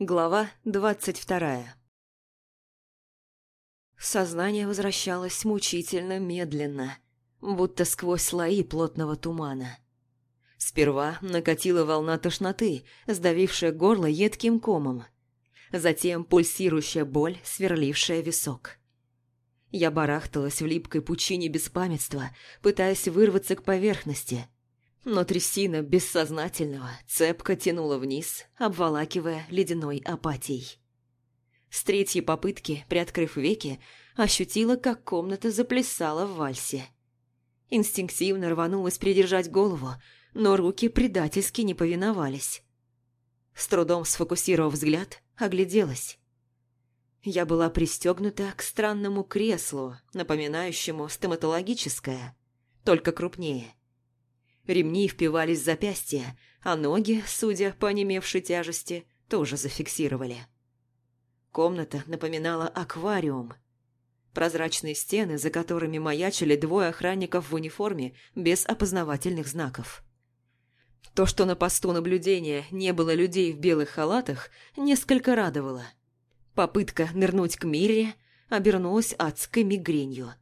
Глава двадцать вторая Сознание возвращалось мучительно медленно, будто сквозь слои плотного тумана. Сперва накатила волна тошноты, сдавившая горло едким комом. Затем пульсирующая боль, сверлившая висок. Я барахталась в липкой пучине беспамятства, пытаясь вырваться к поверхности – Но трясина бессознательного цепко тянула вниз, обволакивая ледяной апатией. С третьей попытки, приоткрыв веки, ощутила, как комната заплясала в вальсе. Инстинктивно рванулась придержать голову, но руки предательски не повиновались. С трудом сфокусировав взгляд, огляделась. Я была пристегнута к странному креслу, напоминающему стоматологическое, только крупнее. Ремни впивались в запястья, а ноги, судя по немевшей тяжести, тоже зафиксировали. Комната напоминала аквариум. Прозрачные стены, за которыми маячили двое охранников в униформе без опознавательных знаков. То, что на посту наблюдения не было людей в белых халатах, несколько радовало. Попытка нырнуть к Мире обернулась адской мигренью.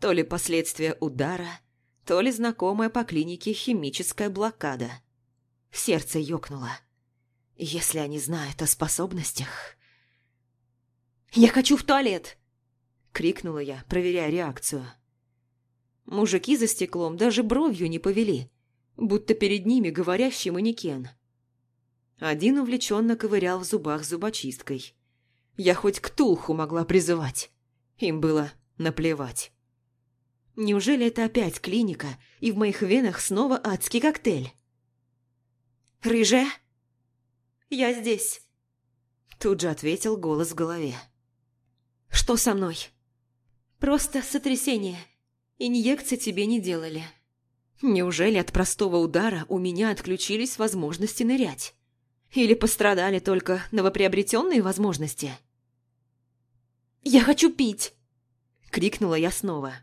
То ли последствия удара – то ли знакомая по клинике химическая блокада. Сердце ёкнуло. Если они знают о способностях... «Я хочу в туалет!» — крикнула я, проверяя реакцию. Мужики за стеклом даже бровью не повели, будто перед ними говорящий манекен. Один увлеченно ковырял в зубах зубочисткой. Я хоть к Тулху могла призывать. Им было наплевать. Неужели это опять клиника, и в моих венах снова адский коктейль? «Рыжая?» «Я здесь», – тут же ответил голос в голове. «Что со мной?» «Просто сотрясение. Инъекции тебе не делали». «Неужели от простого удара у меня отключились возможности нырять? Или пострадали только новоприобретенные возможности?» «Я хочу пить!» – крикнула я снова.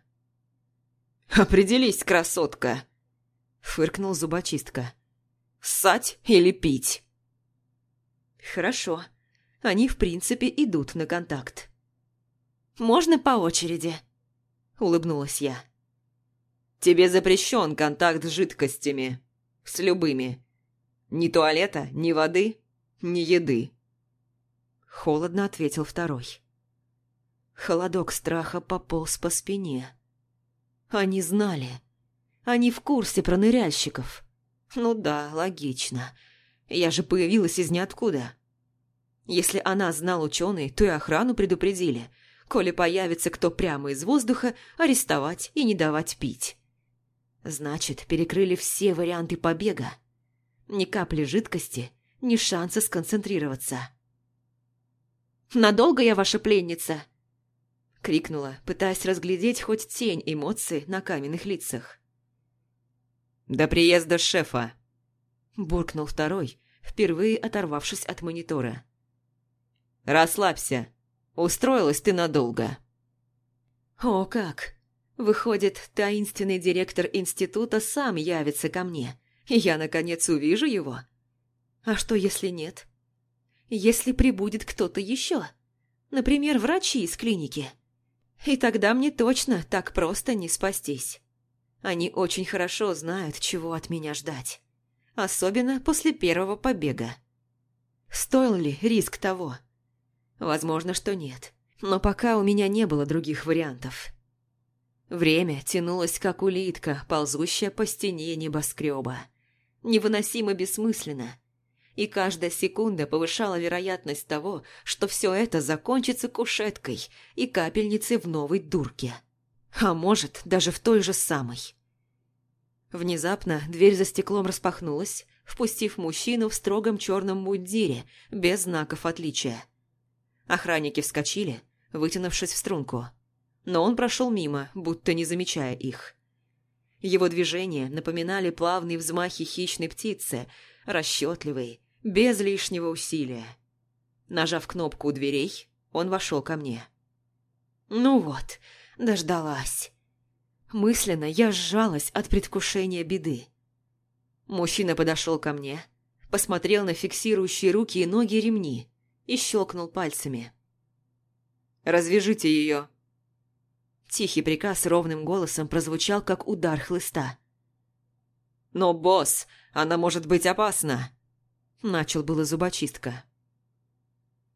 «Определись, красотка!» — фыркнул зубочистка. Сать или пить?» «Хорошо. Они, в принципе, идут на контакт». «Можно по очереди?» — улыбнулась я. «Тебе запрещен контакт с жидкостями. С любыми. Ни туалета, ни воды, ни еды». Холодно ответил второй. Холодок страха пополз по спине. Они знали. Они в курсе про ныряльщиков. Ну да, логично. Я же появилась из ниоткуда. Если она знала ученый, то и охрану предупредили. Коли появится кто прямо из воздуха, арестовать и не давать пить. Значит, перекрыли все варианты побега. Ни капли жидкости, ни шанса сконцентрироваться. «Надолго я ваша пленница?» крикнула, пытаясь разглядеть хоть тень эмоций на каменных лицах. «До приезда шефа!» – буркнул второй, впервые оторвавшись от монитора. «Расслабься. Устроилась ты надолго». «О, как! Выходит, таинственный директор института сам явится ко мне, и я, наконец, увижу его? А что, если нет? Если прибудет кто-то еще? Например, врачи из клиники?» И тогда мне точно так просто не спастись. Они очень хорошо знают, чего от меня ждать. Особенно после первого побега. Стоил ли риск того? Возможно, что нет. Но пока у меня не было других вариантов. Время тянулось, как улитка, ползущая по стене небоскреба. Невыносимо бессмысленно – и каждая секунда повышала вероятность того, что все это закончится кушеткой и капельницей в новой дурке. А может, даже в той же самой. Внезапно дверь за стеклом распахнулась, впустив мужчину в строгом черном мундире, без знаков отличия. Охранники вскочили, вытянувшись в струнку. Но он прошел мимо, будто не замечая их. Его движения напоминали плавные взмахи хищной птицы, расчетливые, без лишнего усилия. Нажав кнопку у дверей, он вошел ко мне. «Ну вот, дождалась». Мысленно я сжалась от предвкушения беды. Мужчина подошел ко мне, посмотрел на фиксирующие руки и ноги ремни и щелкнул пальцами. «Развяжите ее!» Тихий приказ ровным голосом прозвучал, как удар хлыста. «Но, босс, она может быть опасна!» Начал было зубочистка.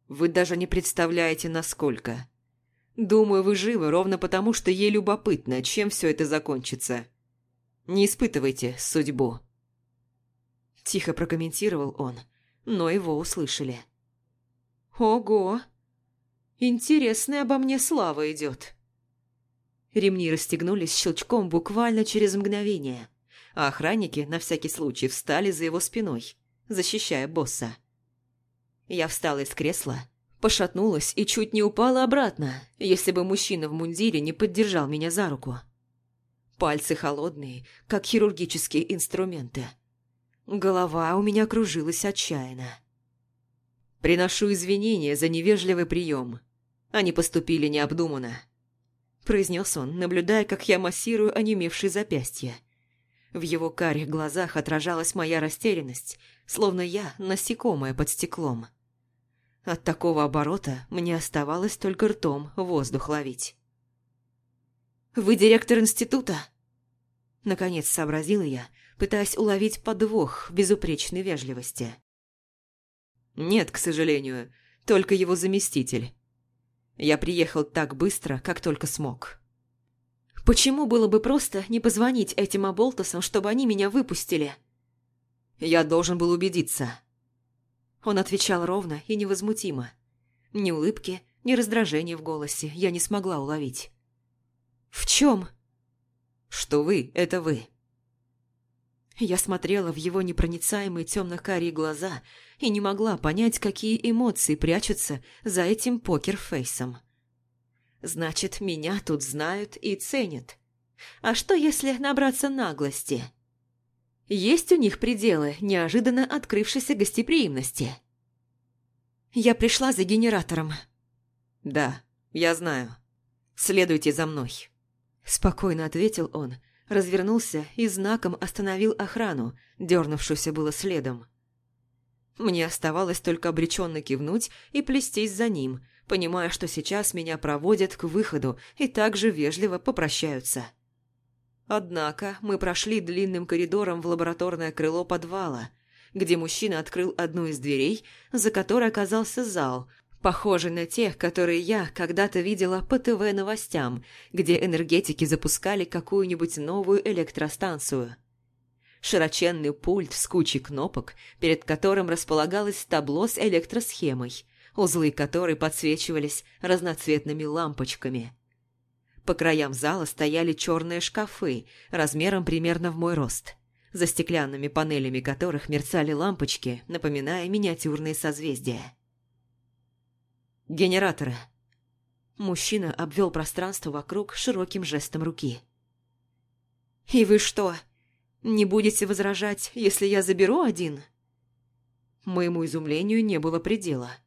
«Вы даже не представляете, насколько. Думаю, вы живы ровно потому, что ей любопытно, чем все это закончится. Не испытывайте судьбу». Тихо прокомментировал он, но его услышали. «Ого! Интересная обо мне слава идет!» Ремни расстегнулись щелчком буквально через мгновение, а охранники на всякий случай встали за его спиной защищая босса. Я встала из кресла, пошатнулась и чуть не упала обратно, если бы мужчина в мундире не поддержал меня за руку. Пальцы холодные, как хирургические инструменты. Голова у меня кружилась отчаянно. «Приношу извинения за невежливый прием. Они поступили необдуманно», – произнес он, наблюдая, как я массирую онемевшие запястья. В его карих глазах отражалась моя растерянность – словно я насекомое под стеклом. От такого оборота мне оставалось только ртом воздух ловить. «Вы директор института?» Наконец сообразила я, пытаясь уловить подвох безупречной вежливости. «Нет, к сожалению, только его заместитель. Я приехал так быстро, как только смог». «Почему было бы просто не позвонить этим оболтусам, чтобы они меня выпустили?» «Я должен был убедиться». Он отвечал ровно и невозмутимо. Ни улыбки, ни раздражения в голосе я не смогла уловить. «В чем?» «Что вы – это вы». Я смотрела в его непроницаемые темно-карие глаза и не могла понять, какие эмоции прячутся за этим покерфейсом. Значит, меня тут знают и ценят. А что, если набраться наглости? Есть у них пределы неожиданно открывшейся гостеприимности. Я пришла за генератором. Да, я знаю. Следуйте за мной. Спокойно ответил он, развернулся и знаком остановил охрану, дернувшуюся было следом. Мне оставалось только обреченно кивнуть и плестись за ним, понимая, что сейчас меня проводят к выходу и также вежливо попрощаются. Однако мы прошли длинным коридором в лабораторное крыло подвала, где мужчина открыл одну из дверей, за которой оказался зал, похожий на тех, которые я когда-то видела по ТВ-новостям, где энергетики запускали какую-нибудь новую электростанцию. Широченный пульт с кучей кнопок, перед которым располагалось табло с электросхемой, узлы которой подсвечивались разноцветными лампочками – по краям зала стояли черные шкафы размером примерно в мой рост, за стеклянными панелями которых мерцали лампочки, напоминая миниатюрные созвездия. «Генераторы!» Мужчина обвел пространство вокруг широким жестом руки. «И вы что, не будете возражать, если я заберу один?» Моему изумлению не было предела –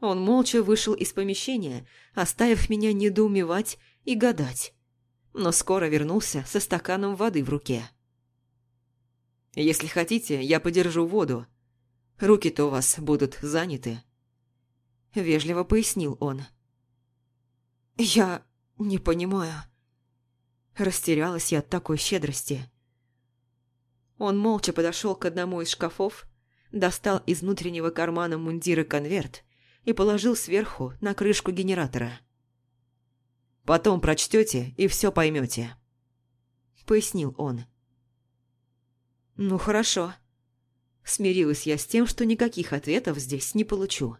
он молча вышел из помещения, оставив меня недоумевать и гадать. Но скоро вернулся со стаканом воды в руке. «Если хотите, я подержу воду. Руки-то у вас будут заняты», – вежливо пояснил он. «Я не понимаю». Растерялась я от такой щедрости. Он молча подошел к одному из шкафов, достал из внутреннего кармана мундира конверт и положил сверху на крышку генератора. «Потом прочтете и все поймете», – пояснил он. «Ну хорошо». Смирилась я с тем, что никаких ответов здесь не получу.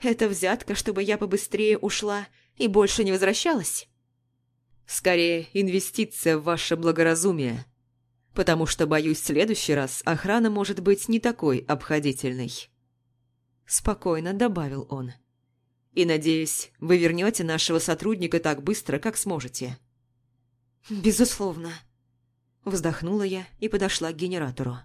«Это взятка, чтобы я побыстрее ушла и больше не возвращалась?» «Скорее, инвестиция в ваше благоразумие», потому что, боюсь, в следующий раз охрана может быть не такой обходительной спокойно добавил он. «И, надеюсь, вы вернете нашего сотрудника так быстро, как сможете». «Безусловно», – вздохнула я и подошла к генератору.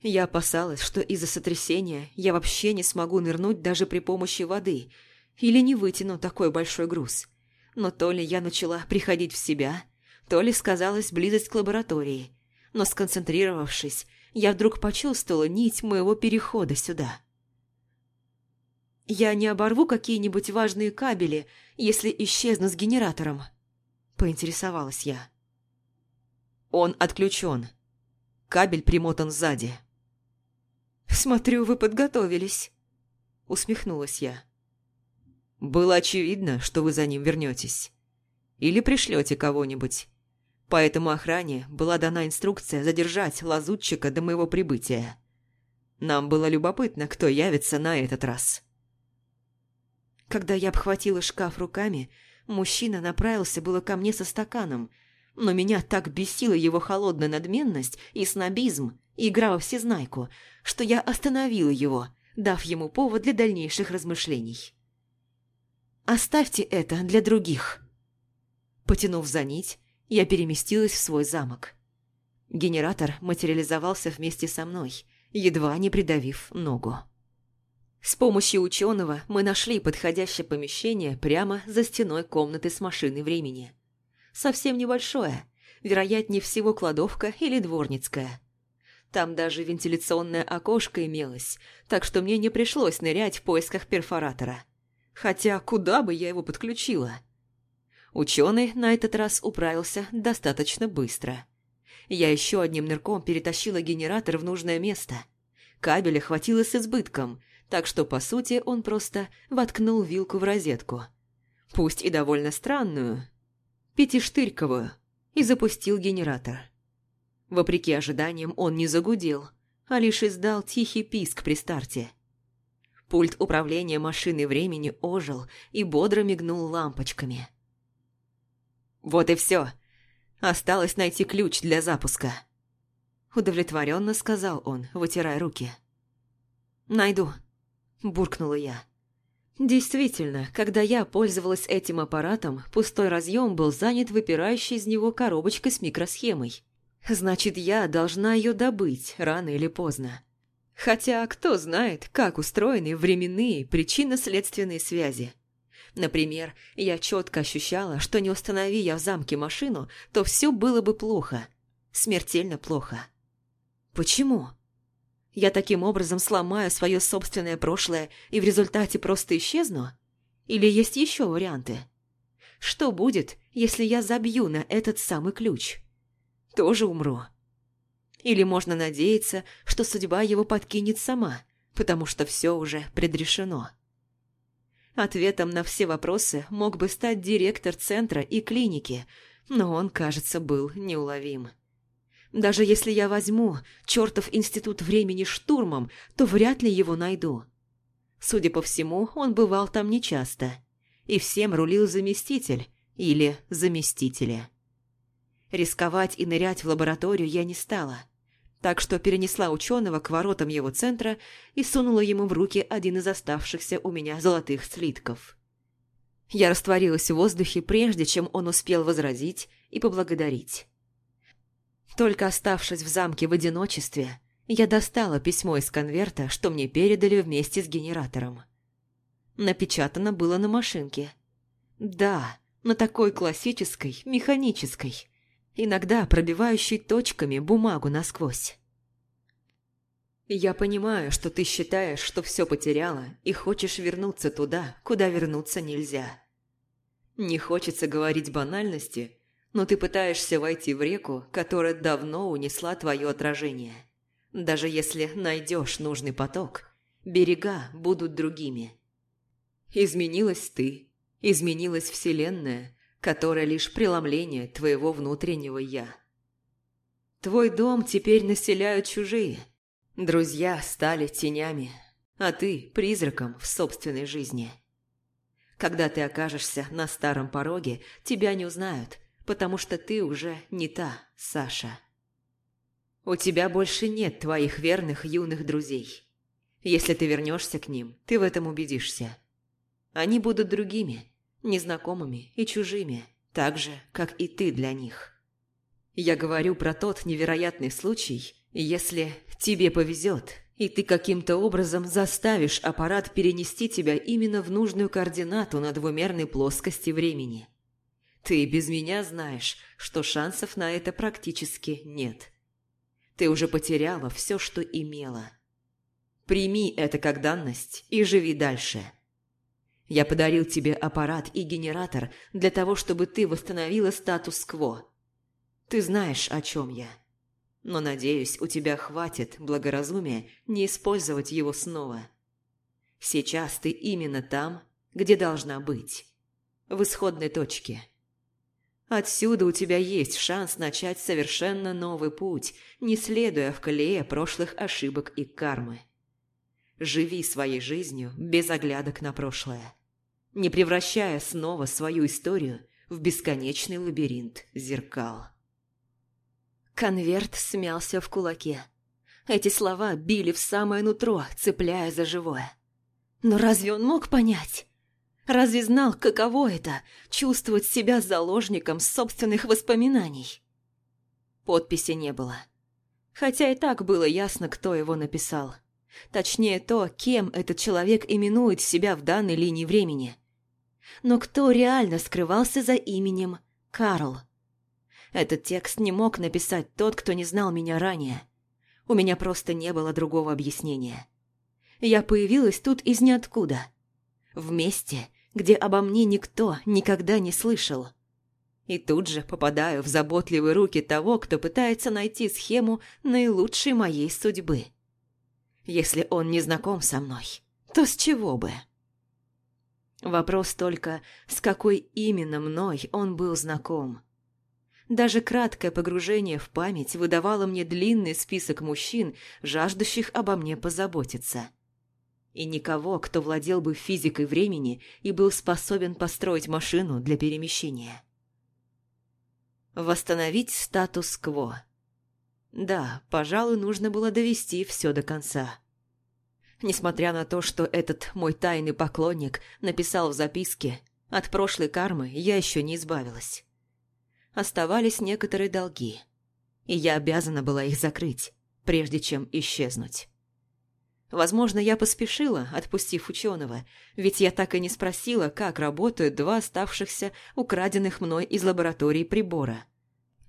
Я опасалась, что из-за сотрясения я вообще не смогу нырнуть даже при помощи воды или не вытяну такой большой груз. Но то ли я начала приходить в себя, то ли сказалась близость к лаборатории. Но сконцентрировавшись, я вдруг почувствовала нить моего перехода сюда – я не оборву какие-нибудь важные кабели, если исчезну с генератором?» Поинтересовалась я. «Он отключен. Кабель примотан сзади». «Смотрю, вы подготовились», — усмехнулась я. «Было очевидно, что вы за ним вернетесь. Или пришлете кого-нибудь. Поэтому охране была дана инструкция задержать лазутчика до моего прибытия. Нам было любопытно, кто явится на этот раз». Когда я обхватила шкаф руками, мужчина направился было ко мне со стаканом, но меня так бесила его холодная надменность и снобизм, игра во всезнайку, что я остановила его, дав ему повод для дальнейших размышлений. «Оставьте это для других». Потянув за нить, я переместилась в свой замок. Генератор материализовался вместе со мной, едва не придавив ногу. С помощью ученого мы нашли подходящее помещение прямо за стеной комнаты с машиной времени. Совсем небольшое, вероятнее всего кладовка или дворницкая. Там даже вентиляционное окошко имелось, так что мне не пришлось нырять в поисках перфоратора. Хотя куда бы я его подключила? Ученый на этот раз управился достаточно быстро. Я еще одним нырком перетащила генератор в нужное место. Кабеля хватило с избытком – так что, по сути, он просто воткнул вилку в розетку. Пусть и довольно странную, пятиштырьковую, и запустил генератор. Вопреки ожиданиям он не загудел, а лишь издал тихий писк при старте. Пульт управления машиной времени ожил и бодро мигнул лампочками. «Вот и все. Осталось найти ключ для запуска», – удовлетворенно сказал он, вытирая руки. «Найду», буркнула я. Действительно, когда я пользовалась этим аппаратом, пустой разъем был занят выпирающей из него коробочкой с микросхемой. Значит, я должна ее добыть рано или поздно. Хотя кто знает, как устроены временные причинно-следственные связи. Например, я четко ощущала, что не установи я в замке машину, то все было бы плохо. Смертельно плохо. Почему? Я таким образом сломаю свое собственное прошлое и в результате просто исчезну? Или есть еще варианты? Что будет, если я забью на этот самый ключ? Тоже умру. Или можно надеяться, что судьба его подкинет сама, потому что все уже предрешено. Ответом на все вопросы мог бы стать директор центра и клиники, но он, кажется, был неуловим. Даже если я возьму чертов институт времени штурмом, то вряд ли его найду. Судя по всему, он бывал там нечасто. И всем рулил заместитель или заместители. Рисковать и нырять в лабораторию я не стала, так что перенесла ученого к воротам его центра и сунула ему в руки один из оставшихся у меня золотых слитков. Я растворилась в воздухе, прежде чем он успел возразить и поблагодарить. Только оставшись в замке в одиночестве, я достала письмо из конверта, что мне передали вместе с генератором. Напечатано было на машинке. Да, на такой классической, механической, иногда пробивающей точками бумагу насквозь. «Я понимаю, что ты считаешь, что все потеряла и хочешь вернуться туда, куда вернуться нельзя. Не хочется говорить банальности – но ты пытаешься войти в реку, которая давно унесла твое отражение. Даже если найдешь нужный поток, берега будут другими. Изменилась ты, изменилась Вселенная, которая лишь преломление твоего внутреннего «я». Твой дом теперь населяют чужие. Друзья стали тенями, а ты – призраком в собственной жизни. Когда ты окажешься на старом пороге, тебя не узнают, потому что ты уже не та, Саша. У тебя больше нет твоих верных юных друзей. Если ты вернешься к ним, ты в этом убедишься. Они будут другими, незнакомыми и чужими, так же, как и ты для них. Я говорю про тот невероятный случай, если тебе повезет, и ты каким-то образом заставишь аппарат перенести тебя именно в нужную координату на двумерной плоскости времени – ты без меня знаешь, что шансов на это практически нет. Ты уже потеряла все, что имела. Прими это как данность и живи дальше. Я подарил тебе аппарат и генератор для того, чтобы ты восстановила статус-кво. Ты знаешь, о чем я. Но, надеюсь, у тебя хватит благоразумия не использовать его снова. Сейчас ты именно там, где должна быть. В исходной точке. Отсюда у тебя есть шанс начать совершенно новый путь, не следуя в колее прошлых ошибок и кармы. Живи своей жизнью без оглядок на прошлое, не превращая снова свою историю в бесконечный лабиринт зеркал. Конверт смялся в кулаке. Эти слова били в самое нутро, цепляя за живое. Но разве он мог понять? Разве знал, каково это – чувствовать себя заложником собственных воспоминаний? Подписи не было. Хотя и так было ясно, кто его написал. Точнее то, кем этот человек именует себя в данной линии времени. Но кто реально скрывался за именем Карл? Этот текст не мог написать тот, кто не знал меня ранее. У меня просто не было другого объяснения. Я появилась тут из ниоткуда. Вместе где обо мне никто никогда не слышал. И тут же попадаю в заботливые руки того, кто пытается найти схему наилучшей моей судьбы. Если он не знаком со мной, то с чего бы? Вопрос только, с какой именно мной он был знаком. Даже краткое погружение в память выдавало мне длинный список мужчин, жаждущих обо мне позаботиться – и никого, кто владел бы физикой времени и был способен построить машину для перемещения. Восстановить статус-кво. Да, пожалуй, нужно было довести все до конца. Несмотря на то, что этот мой тайный поклонник написал в записке, от прошлой кармы я еще не избавилась. Оставались некоторые долги, и я обязана была их закрыть, прежде чем исчезнуть. Возможно, я поспешила, отпустив ученого, ведь я так и не спросила, как работают два оставшихся украденных мной из лаборатории прибора.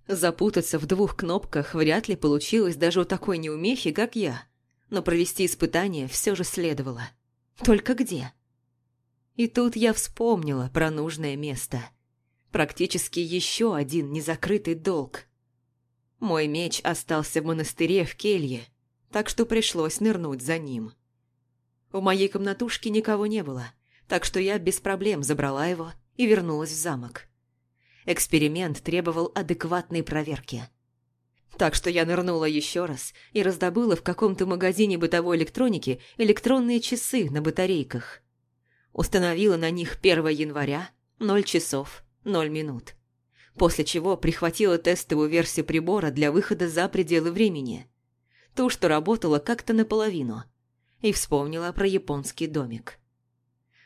Запутаться в двух кнопках вряд ли получилось даже у такой неумехи, как я, но провести испытание все же следовало. Только где? И тут я вспомнила про нужное место. Практически еще один незакрытый долг. Мой меч остался в монастыре в келье – так что пришлось нырнуть за ним. У моей комнатушки никого не было, так что я без проблем забрала его и вернулась в замок. Эксперимент требовал адекватной проверки. Так что я нырнула еще раз и раздобыла в каком-то магазине бытовой электроники электронные часы на батарейках. Установила на них 1 января 0 часов 0 минут. После чего прихватила тестовую версию прибора для выхода за пределы времени – ту, что работала как-то наполовину, и вспомнила про японский домик.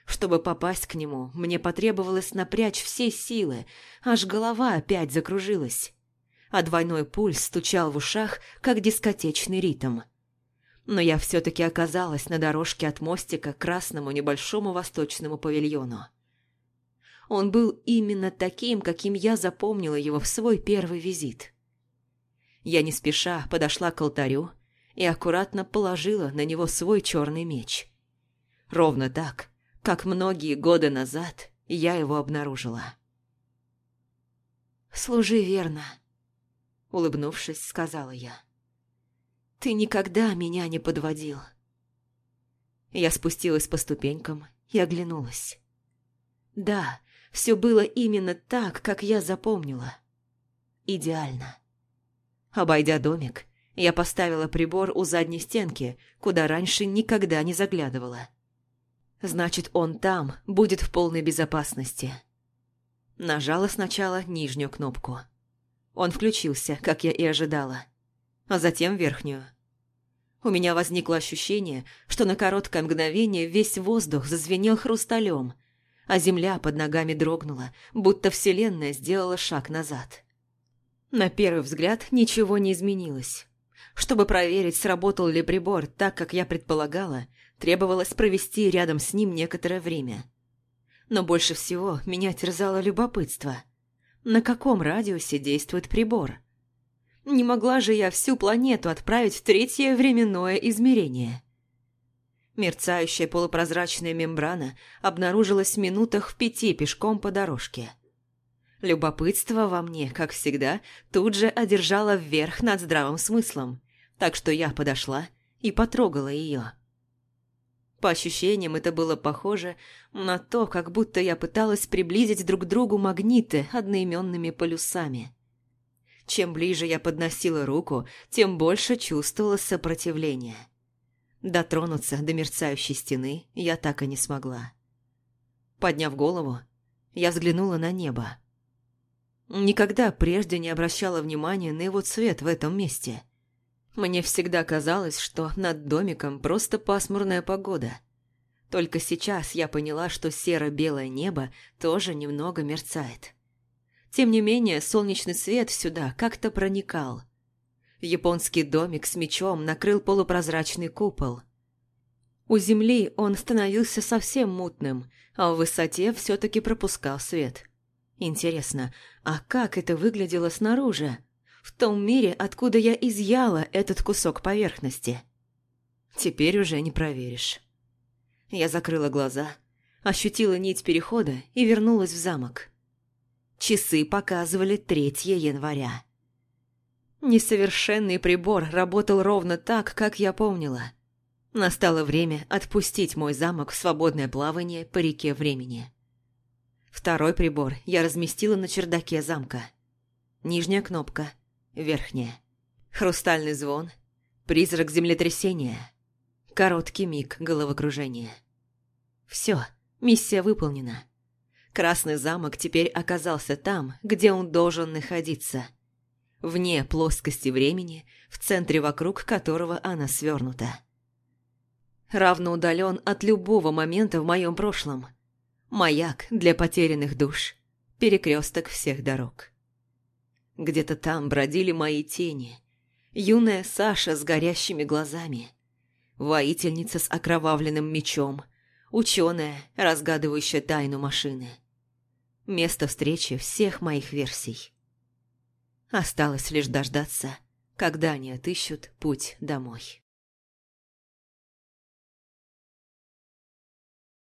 Чтобы попасть к нему, мне потребовалось напрячь все силы, аж голова опять закружилась, а двойной пульс стучал в ушах, как дискотечный ритм. Но я все-таки оказалась на дорожке от мостика к красному небольшому восточному павильону. Он был именно таким, каким я запомнила его в свой первый визит. Я не спеша подошла к алтарю, и аккуратно положила на него свой черный меч. Ровно так, как многие годы назад я его обнаружила. «Служи верно», — улыбнувшись, сказала я. «Ты никогда меня не подводил». Я спустилась по ступенькам и оглянулась. Да, все было именно так, как я запомнила. Идеально. Обойдя домик, я поставила прибор у задней стенки, куда раньше никогда не заглядывала. Значит, он там будет в полной безопасности. Нажала сначала нижнюю кнопку. Он включился, как я и ожидала. А затем верхнюю. У меня возникло ощущение, что на короткое мгновение весь воздух зазвенел хрусталем, а земля под ногами дрогнула, будто вселенная сделала шаг назад. На первый взгляд ничего не изменилось. Чтобы проверить, сработал ли прибор так, как я предполагала, требовалось провести рядом с ним некоторое время. Но больше всего меня терзало любопытство. На каком радиусе действует прибор? Не могла же я всю планету отправить в третье временное измерение. Мерцающая полупрозрачная мембрана обнаружилась в минутах в пяти пешком по дорожке. Любопытство во мне, как всегда, тут же одержало верх над здравым смыслом – так что я подошла и потрогала ее. По ощущениям это было похоже на то, как будто я пыталась приблизить друг к другу магниты одноименными полюсами. Чем ближе я подносила руку, тем больше чувствовала сопротивление. Дотронуться до мерцающей стены я так и не смогла. Подняв голову, я взглянула на небо. Никогда прежде не обращала внимания на его цвет в этом месте – мне всегда казалось, что над домиком просто пасмурная погода. Только сейчас я поняла, что серо-белое небо тоже немного мерцает. Тем не менее, солнечный свет сюда как-то проникал. Японский домик с мечом накрыл полупрозрачный купол. У земли он становился совсем мутным, а в высоте все-таки пропускал свет. Интересно, а как это выглядело снаружи, в том мире, откуда я изъяла этот кусок поверхности. Теперь уже не проверишь. Я закрыла глаза, ощутила нить перехода и вернулась в замок. Часы показывали 3 января. Несовершенный прибор работал ровно так, как я помнила. Настало время отпустить мой замок в свободное плавание по реке времени. Второй прибор я разместила на чердаке замка. Нижняя кнопка – верхняя. Хрустальный звон, призрак землетрясения, короткий миг головокружения. Все, миссия выполнена. Красный замок теперь оказался там, где он должен находиться. Вне плоскости времени, в центре вокруг которого она свернута. Равно удален от любого момента в моем прошлом. Маяк для потерянных душ. Перекресток всех дорог. Где-то там бродили мои тени. Юная Саша с горящими глазами. Воительница с окровавленным мечом. Ученая, разгадывающая тайну машины. Место встречи всех моих версий. Осталось лишь дождаться, когда они отыщут путь домой.